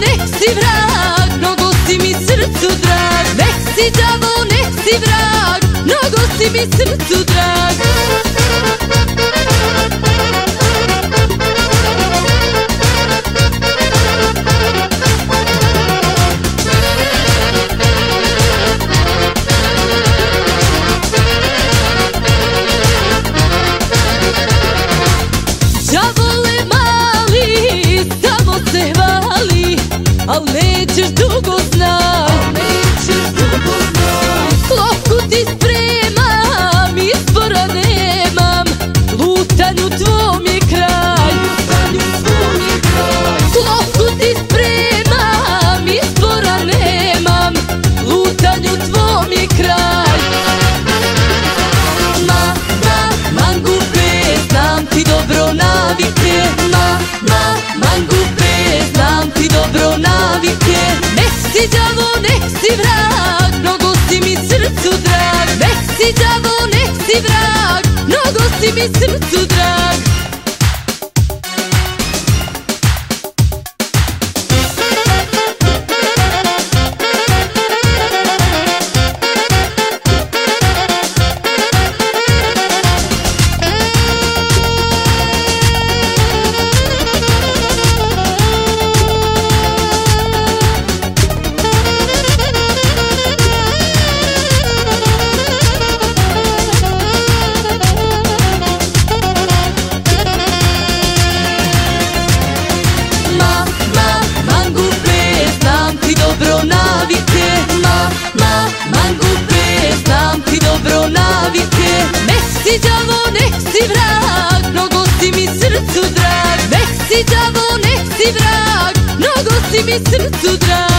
nek si vrag Mnogo si mi srcu drag. Nek si đavo, nek si vrag Mnogo si mi srcu drag I'll lead you si vrag, mnogo si mi srcu drag. Nek si đavo, nek si vrag, mnogo si mi srcu drag Ma, ma, mangupe, znam ti dobro navike. Nek si đavo, nek si vrag, mnogo si mi srcu drag. Nek si đavo, nek si vrag, mnogo si mi srcu drag